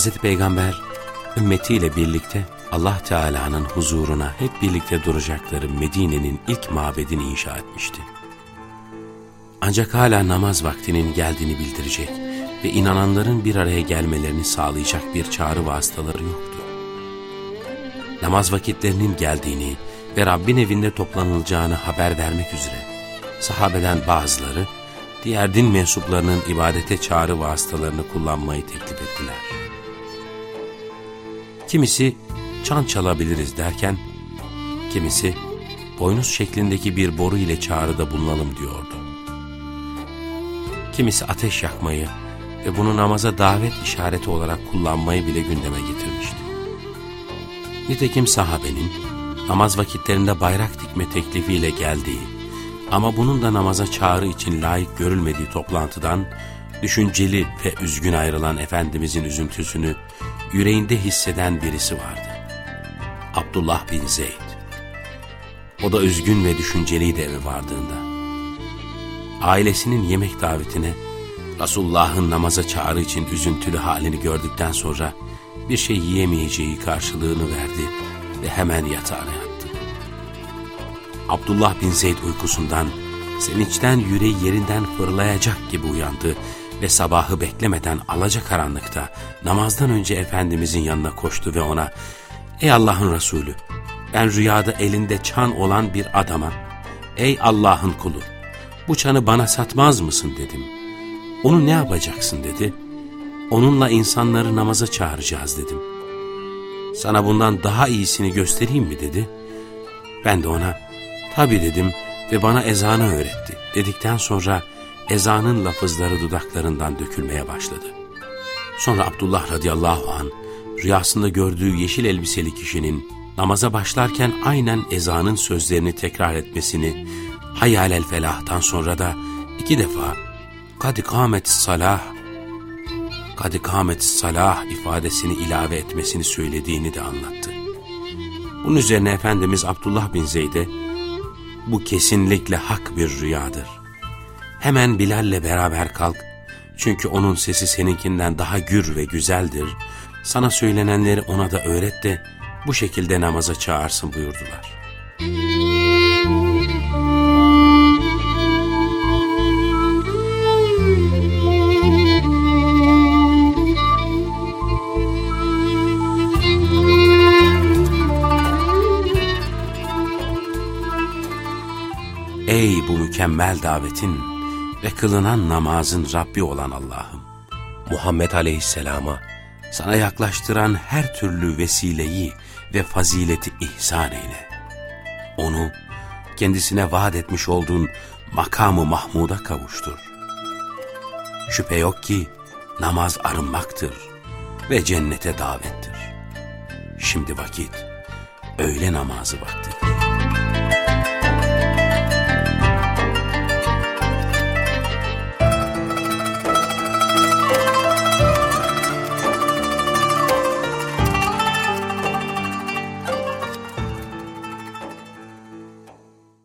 Hz. Peygamber ümmetiyle birlikte Allah Teala'nın huzuruna hep birlikte duracakları Medine'nin ilk mabedini inşa etmişti. Ancak hala namaz vaktinin geldiğini bildirecek ve inananların bir araya gelmelerini sağlayacak bir çağrı vasıtaları yoktu. Namaz vakitlerinin geldiğini ve Rabbin evinde toplanılacağını haber vermek üzere sahabeden bazıları diğer din mensuplarının ibadete çağrı vasıtalarını kullanmayı teklif ettiler. Kimisi çan çalabiliriz derken, kimisi boynuz şeklindeki bir boru ile çağrıda bulunalım diyordu. Kimisi ateş yakmayı ve bunu namaza davet işareti olarak kullanmayı bile gündeme getirmişti. Nitekim sahabenin namaz vakitlerinde bayrak dikme teklifiyle geldiği ama bunun da namaza çağrı için layık görülmediği toplantıdan düşünceli ve üzgün ayrılan Efendimizin üzüntüsünü yüreğinde hisseden birisi vardı. Abdullah bin Zeyd. O da üzgün ve düşünceliydi eve vardığında. Ailesinin yemek davetine Resulullah'ın namaza çağrı için üzüntülü halini gördükten sonra bir şey yiyemeyeceği karşılığını verdi ve hemen yatağına yattı. Abdullah bin Zeyd uykusundan sevinçten yüreği yerinden fırlayacak gibi uyandı ve sabahı beklemeden alacakaranlıkta namazdan önce Efendimizin yanına koştu ve ona ''Ey Allah'ın Resulü, ben rüyada elinde çan olan bir adama, ey Allah'ın kulu, bu çanı bana satmaz mısın?'' dedim. ''Onu ne yapacaksın?'' dedi. ''Onunla insanları namaza çağıracağız.'' dedim. ''Sana bundan daha iyisini göstereyim mi?'' dedi. Ben de ona ''Tabi'' dedim ve bana ezanı öğretti. Dedikten sonra ezanın lafızları dudaklarından dökülmeye başladı. Sonra Abdullah radıyallahu an rüyasında gördüğü yeşil elbiseli kişinin namaza başlarken aynen ezanın sözlerini tekrar etmesini, hayal el felahtan sonra da iki defa kadi kâmet salah, kadi kâmet salah ifadesini ilave etmesini söylediğini de anlattı. Bunun üzerine Efendimiz Abdullah bin Zeyd'e bu kesinlikle hak bir rüyadır. Hemen Bilal'le beraber kalk, çünkü onun sesi seninkinden daha gür ve güzeldir. Sana söylenenleri ona da öğret de bu şekilde namaza çağırsın buyurdular. Ey bu mükemmel davetin ve kılınan namazın Rabbi olan Allah'ım! Muhammed Aleyhisselam'a sana yaklaştıran her türlü vesileyi ve fazileti ihsan eyle. Onu kendisine vaat etmiş olduğun makamı Mahmud'a kavuştur. Şüphe yok ki namaz arınmaktır ve cennete davettir. Şimdi vakit öğle namazı vaktidir.